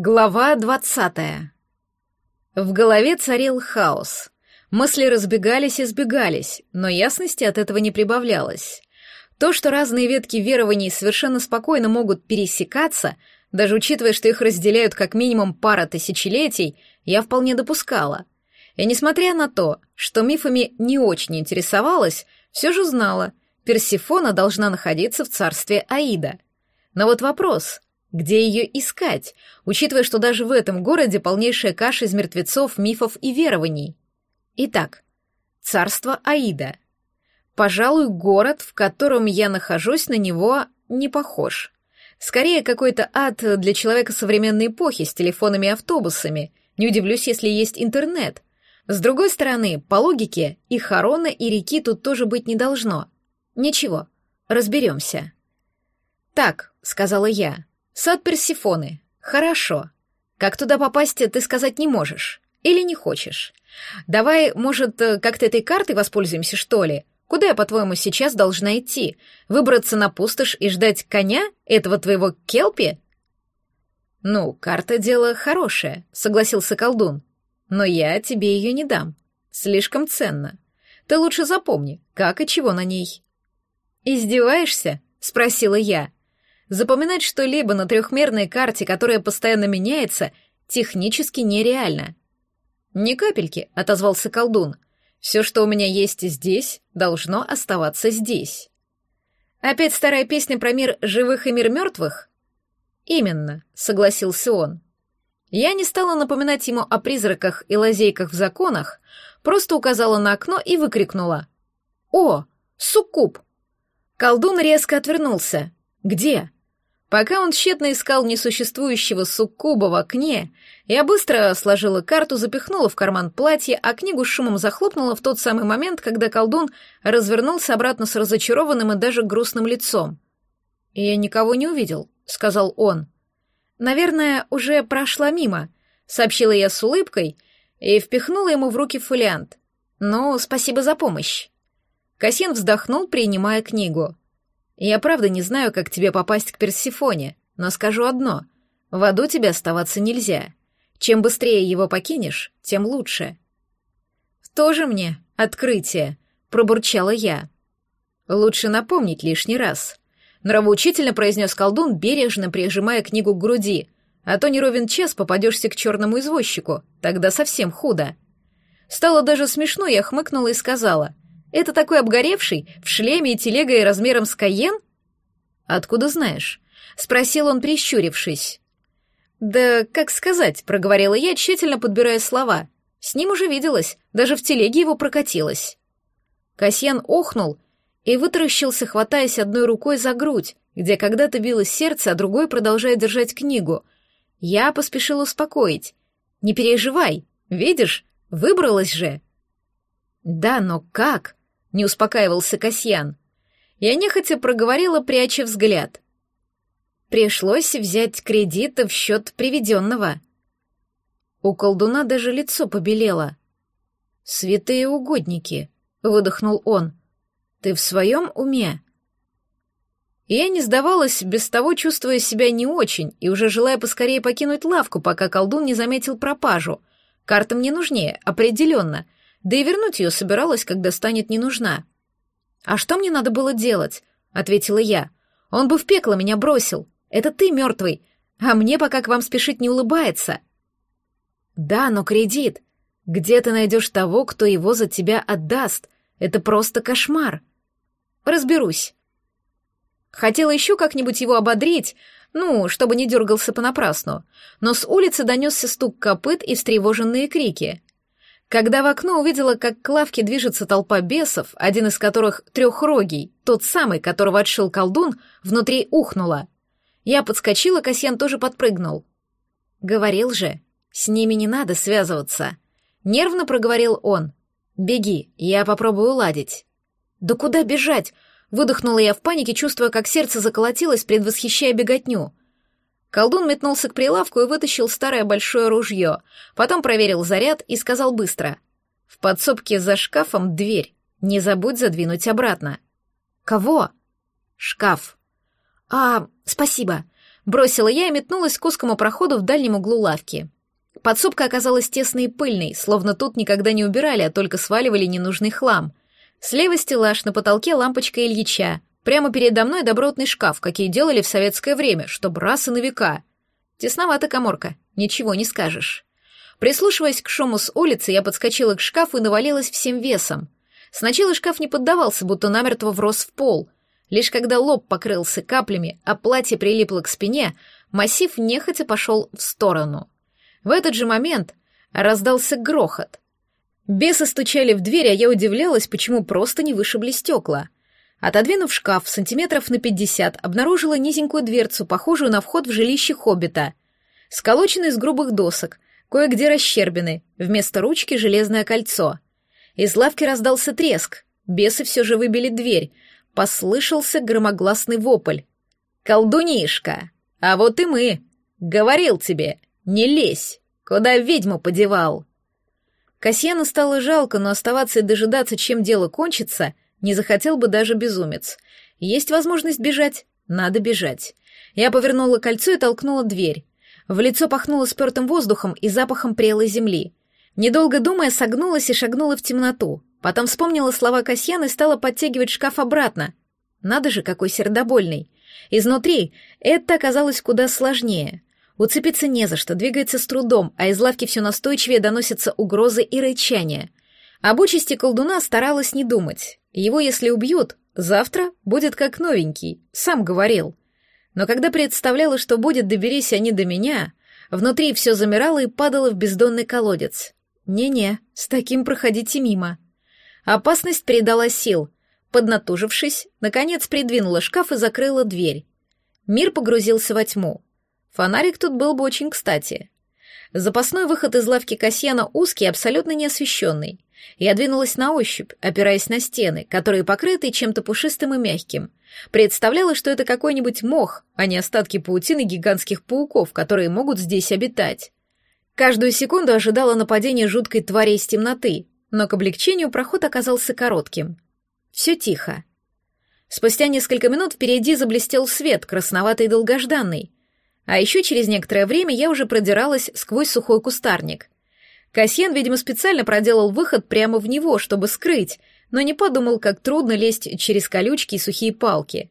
Глава двадцатая. В голове царил хаос. Мысли разбегались и сбегались, но ясности от этого не прибавлялось. То, что разные ветки верований совершенно спокойно могут пересекаться, даже учитывая, что их разделяют как минимум пара тысячелетий, я вполне допускала. И несмотря на то, что мифами не очень интересовалась, все же знала, Персифона должна находиться в царстве Аида. Но вот вопрос — где ее искать, учитывая, что даже в этом городе полнейшая каша из мертвецов, мифов и верований? Итак, царство Аида. Пожалуй, город, в котором я нахожусь, на него не похож. Скорее, какой-то ад для человека современной эпохи с телефонами и автобусами. Не удивлюсь, если есть интернет. С другой стороны, по логике, и Харона, и реки тут тоже быть не должно. Ничего, разберемся. «Так», — сказала я, Сад Персифоны. Хорошо. Как туда попасть, ты сказать не можешь. Или не хочешь. Давай, может, как-то этой картой воспользуемся, что ли? Куда я, по-твоему, сейчас должна идти? Выбраться на пустошь и ждать коня, этого твоего Келпи? Ну, карта дело хорошее, согласился колдун. Но я тебе ее не дам. Слишком ценно. Ты лучше запомни, как и чего на ней. Издеваешься? спросила я. Запоминать что-либо на трехмерной карте, которая постоянно меняется, технически нереально. «Ни капельки», — отозвался колдун. «Все, что у меня есть здесь, должно оставаться здесь». «Опять старая песня про мир живых и мир мертвых?» «Именно», — согласился он. Я не стала напоминать ему о призраках и лазейках в законах, просто указала на окно и выкрикнула. «О, суккуб!» Колдун резко отвернулся. «Где?» Пока он тщетно искал несуществующего суккуба в окне, я быстро сложила карту, запихнула в карман платье, а книгу с шумом захлопнула в тот самый момент, когда колдун развернулся обратно с разочарованным и даже грустным лицом. «Я никого не увидел», — сказал он. «Наверное, уже прошла мимо», — сообщила я с улыбкой и впихнула ему в руки фолиант. «Ну, спасибо за помощь». Кассин вздохнул, принимая книгу. Я правда не знаю, как тебе попасть к Персифоне, но скажу одно. В аду тебе оставаться нельзя. Чем быстрее его покинешь, тем лучше. Тоже мне открытие, пробурчала я. Лучше напомнить лишний раз. Нравоучительно произнес колдун, бережно прижимая книгу к груди. А то не ровен час попадешься к черному извозчику, тогда совсем худо. Стало даже смешно, я хмыкнула и сказала — это такой обгоревший, в шлеме и телегой размером с Каен? Откуда знаешь? Спросил он, прищурившись. Да, как сказать, проговорила я, тщательно подбирая слова. С ним уже виделась, даже в телеге его прокатилась. Касьян охнул и вытаращился, хватаясь одной рукой за грудь, где когда-то билось сердце, а другой продолжая держать книгу. Я поспешил успокоить. «Не переживай, видишь, выбралась же». «Да, но как?» Не успокаивался Касьян. Я нехотя проговорила, пряча взгляд. Пришлось взять кредит в счет приведенного. У колдуна даже лицо побелело. «Святые угодники», — выдохнул он. «Ты в своем уме?» Я не сдавалась, без того чувствуя себя не очень, и уже желая поскорее покинуть лавку, пока колдун не заметил пропажу. Карта мне нужнее, определенно — да и вернуть ее собиралась, когда станет не нужна. «А что мне надо было делать?» — ответила я. «Он бы в пекло меня бросил. Это ты мертвый, а мне пока к вам спешить не улыбается». «Да, но кредит. Где ты найдешь того, кто его за тебя отдаст? Это просто кошмар». «Разберусь». Хотела еще как-нибудь его ободрить, ну, чтобы не дергался понапрасну, но с улицы донесся стук копыт и встревоженные крики. Когда в окно увидела, как к лавке движется толпа бесов, один из которых трехрогий, тот самый, которого отшил колдун, внутри ухнула. Я подскочила, Касьян тоже подпрыгнул. «Говорил же, с ними не надо связываться», — нервно проговорил он. «Беги, я попробую уладить». «Да куда бежать?» — выдохнула я в панике, чувствуя, как сердце заколотилось, предвосхищая беготню. Колдун метнулся к прилавку и вытащил старое большое ружье, потом проверил заряд и сказал быстро. «В подсобке за шкафом дверь. Не забудь задвинуть обратно». «Кого?» «Шкаф». «А, спасибо». Бросила я и метнулась к узкому проходу в дальнем углу лавки. Подсобка оказалась тесной и пыльной, словно тут никогда не убирали, а только сваливали ненужный хлам. Слева стеллаж, на потолке лампочка Ильича. Прямо передо мной добротный шкаф, какие делали в советское время, чтоб раз и на века. Тесновата коморка, ничего не скажешь. Прислушиваясь к шуму с улицы, я подскочила к шкафу и навалилась всем весом. Сначала шкаф не поддавался, будто намертво врос в пол. Лишь когда лоб покрылся каплями, а платье прилипло к спине, массив нехотя пошел в сторону. В этот же момент раздался грохот. Бесы стучали в дверь, а я удивлялась, почему просто не вышибли стекла. Отодвинув шкаф сантиметров на пятьдесят, обнаружила низенькую дверцу, похожую на вход в жилище хоббита. Сколоченный из грубых досок, кое-где расщербины, вместо ручки железное кольцо. Из лавки раздался треск, бесы все же выбили дверь, послышался громогласный вопль. «Колдунишка! А вот и мы! Говорил тебе, не лезь! Куда ведьму подевал?» Касьяну стало жалко, но оставаться и дожидаться, чем дело кончится, не захотел бы даже безумец. Есть возможность бежать, надо бежать. Я повернула кольцо и толкнула дверь. В лицо пахнуло спертым воздухом и запахом прелой земли. Недолго думая, согнулась и шагнула в темноту. Потом вспомнила слова Касьяна и стала подтягивать шкаф обратно. Надо же, какой сердобольный. Изнутри это оказалось куда сложнее. Уцепиться не за что, двигается с трудом, а из лавки все настойчивее доносятся угрозы и рычания. Об участи колдуна старалась не думать. Его, если убьют, завтра будет как новенький, сам говорил. Но когда представляла, что будет, доберись они до меня, внутри все замирало и падало в бездонный колодец. Не-не, с таким проходите мимо. Опасность передала сил. Поднатужившись, наконец придвинула шкаф и закрыла дверь. Мир погрузился во тьму. Фонарик тут был бы очень кстати. Запасной выход из лавки Касьяна узкий абсолютно неосвещенный. Я двинулась на ощупь, опираясь на стены, которые покрыты чем-то пушистым и мягким. Представляла, что это какой-нибудь мох, а не остатки паутины гигантских пауков, которые могут здесь обитать. Каждую секунду ожидала нападения жуткой твари из темноты, но к облегчению проход оказался коротким. Все тихо. Спустя несколько минут впереди заблестел свет, красноватый и долгожданный. А еще через некоторое время я уже продиралась сквозь сухой кустарник — Касьян, видимо, специально проделал выход прямо в него, чтобы скрыть, но не подумал, как трудно лезть через колючки и сухие палки.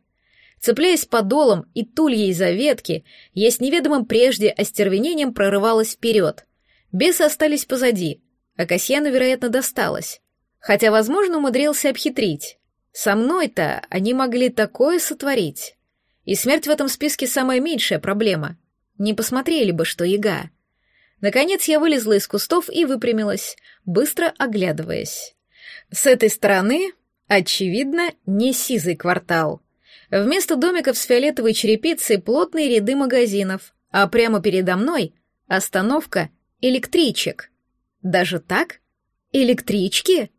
Цепляясь подолом и тульей за ветки, я с неведомым прежде остервенением прорывалась вперед. Бесы остались позади, а Касьяну, вероятно, досталось. Хотя, возможно, умудрился обхитрить. Со мной-то они могли такое сотворить. И смерть в этом списке самая меньшая проблема. Не посмотрели бы, что яга. Наконец я вылезла из кустов и выпрямилась, быстро оглядываясь. С этой стороны, очевидно, не сизый квартал. Вместо домиков с фиолетовой черепицей плотные ряды магазинов, а прямо передо мной остановка электричек. Даже так? Электрички?